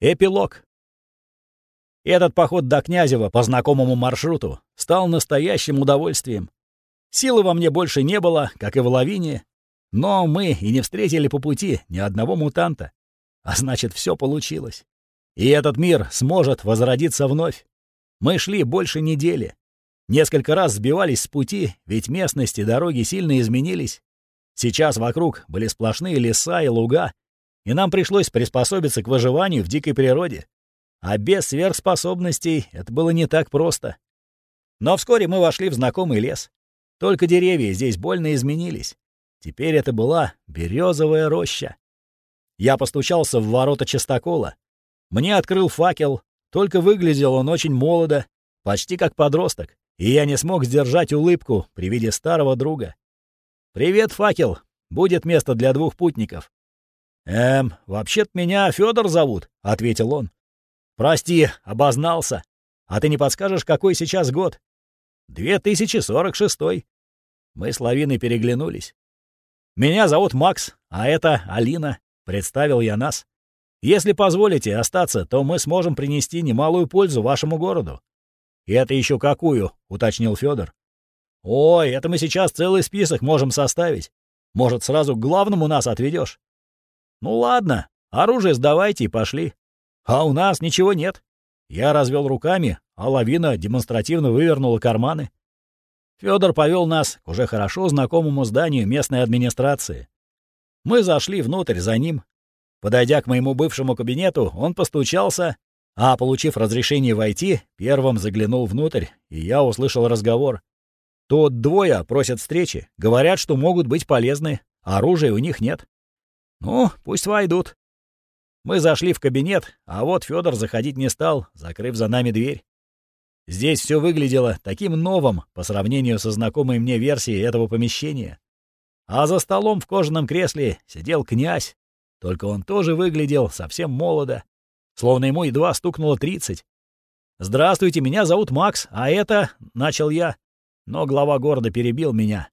Эпилог. Этот поход до Князева по знакомому маршруту стал настоящим удовольствием. Силы во мне больше не было, как и в лавине, но мы и не встретили по пути ни одного мутанта. А значит, все получилось. И этот мир сможет возродиться вновь. Мы шли больше недели. Несколько раз сбивались с пути, ведь местности дороги сильно изменились. Сейчас вокруг были сплошные леса и луга, и нам пришлось приспособиться к выживанию в дикой природе. А без сверхспособностей это было не так просто. Но вскоре мы вошли в знакомый лес. Только деревья здесь больно изменились. Теперь это была березовая роща. Я постучался в ворота частокола. Мне открыл факел, только выглядел он очень молодо, почти как подросток, и я не смог сдержать улыбку при виде старого друга. «Привет, факел! Будет место для двух путников. «Эм, вообще-то меня Федор зовут», — ответил он. «Прости, обознался. А ты не подскажешь, какой сейчас год?» «2046». Мы с Лавиной переглянулись. «Меня зовут Макс, а это Алина», — представил я нас. «Если позволите остаться, то мы сможем принести немалую пользу вашему городу». «И это еще какую?» — уточнил Федор. «Ой, это мы сейчас целый список можем составить. Может, сразу к главному нас отведешь? «Ну ладно, оружие сдавайте и пошли. А у нас ничего нет». Я развел руками, а лавина демонстративно вывернула карманы. Федор повел нас к уже хорошо знакомому зданию местной администрации. Мы зашли внутрь за ним. Подойдя к моему бывшему кабинету, он постучался, а, получив разрешение войти, первым заглянул внутрь, и я услышал разговор. Тут двое просят встречи, говорят, что могут быть полезны, оружия у них нет. «Ну, пусть войдут». Мы зашли в кабинет, а вот Федор заходить не стал, закрыв за нами дверь. Здесь все выглядело таким новым по сравнению со знакомой мне версией этого помещения. А за столом в кожаном кресле сидел князь, только он тоже выглядел совсем молодо, словно ему едва стукнуло тридцать. «Здравствуйте, меня зовут Макс, а это...» — начал я. Но глава города перебил меня.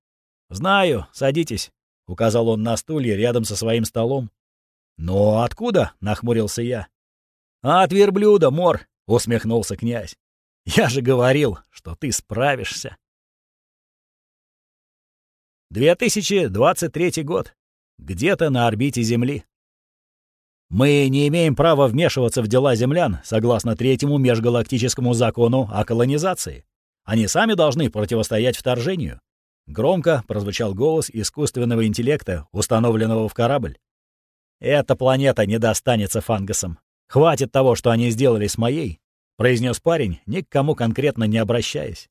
«Знаю, садитесь. — указал он на стулья рядом со своим столом. «Но откуда?» — нахмурился я. «От верблюда, Мор!» — усмехнулся князь. «Я же говорил, что ты справишься!» 2023 год. Где-то на орбите Земли. Мы не имеем права вмешиваться в дела землян, согласно третьему межгалактическому закону о колонизации. Они сами должны противостоять вторжению. Громко прозвучал голос искусственного интеллекта, установленного в корабль. «Эта планета не достанется фангасам. Хватит того, что они сделали с моей», — произнес парень, ни к кому конкретно не обращаясь.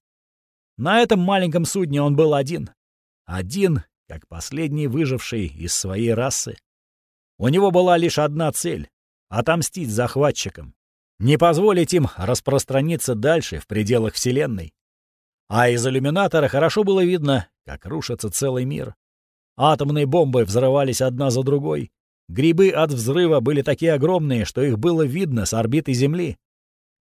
На этом маленьком судне он был один. Один, как последний выживший из своей расы. У него была лишь одна цель — отомстить захватчикам. Не позволить им распространиться дальше в пределах Вселенной. А из иллюминатора хорошо было видно, как рушится целый мир. Атомные бомбы взрывались одна за другой. Грибы от взрыва были такие огромные, что их было видно с орбиты Земли.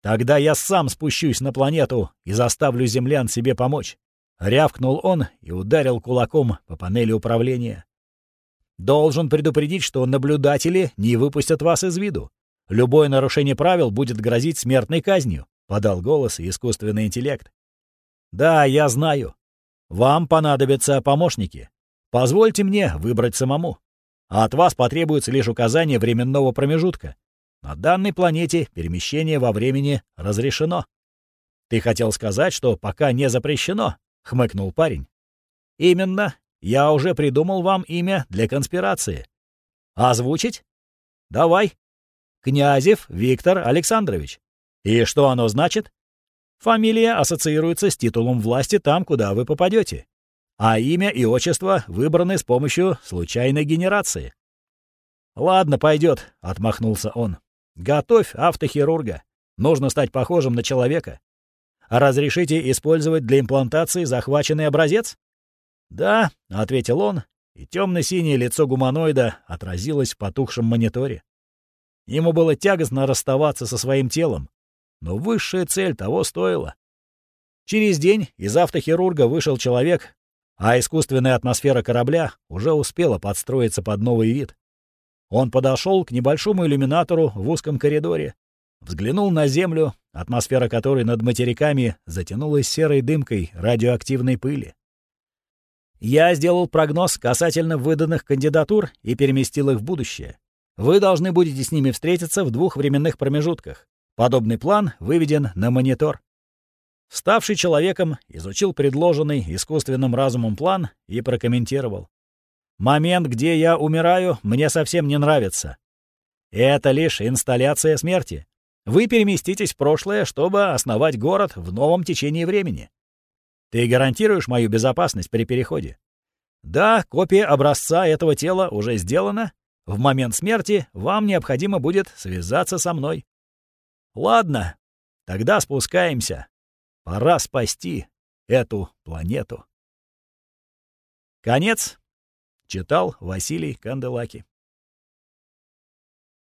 Тогда я сам спущусь на планету и заставлю землян себе помочь. Рявкнул он и ударил кулаком по панели управления. Должен предупредить, что наблюдатели не выпустят вас из виду. Любое нарушение правил будет грозить смертной казнью, подал голос искусственный интеллект. «Да, я знаю. Вам понадобятся помощники. Позвольте мне выбрать самому. А от вас потребуется лишь указание временного промежутка. На данной планете перемещение во времени разрешено». «Ты хотел сказать, что пока не запрещено?» — хмыкнул парень. «Именно. Я уже придумал вам имя для конспирации. Озвучить? Давай. Князев Виктор Александрович. И что оно значит? Фамилия ассоциируется с титулом власти там, куда вы попадете. А имя и отчество выбраны с помощью случайной генерации. «Ладно, пойдет», — отмахнулся он. «Готовь автохирурга. Нужно стать похожим на человека. Разрешите использовать для имплантации захваченный образец?» «Да», — ответил он, и темно-синее лицо гуманоида отразилось в потухшем мониторе. Ему было тягостно расставаться со своим телом, но высшая цель того стоила. Через день из автохирурга вышел человек, а искусственная атмосфера корабля уже успела подстроиться под новый вид. Он подошел к небольшому иллюминатору в узком коридоре, взглянул на Землю, атмосфера которой над материками затянулась серой дымкой радиоактивной пыли. Я сделал прогноз касательно выданных кандидатур и переместил их в будущее. Вы должны будете с ними встретиться в двух временных промежутках. Подобный план выведен на монитор. Ставший человеком, изучил предложенный искусственным разумом план и прокомментировал. Момент, где я умираю, мне совсем не нравится. Это лишь инсталляция смерти. Вы переместитесь в прошлое, чтобы основать город в новом течении времени. Ты гарантируешь мою безопасность при переходе? Да, копия образца этого тела уже сделана. В момент смерти вам необходимо будет связаться со мной. Ладно, тогда спускаемся. Пора спасти эту планету. Конец Читал Василий Канделаки.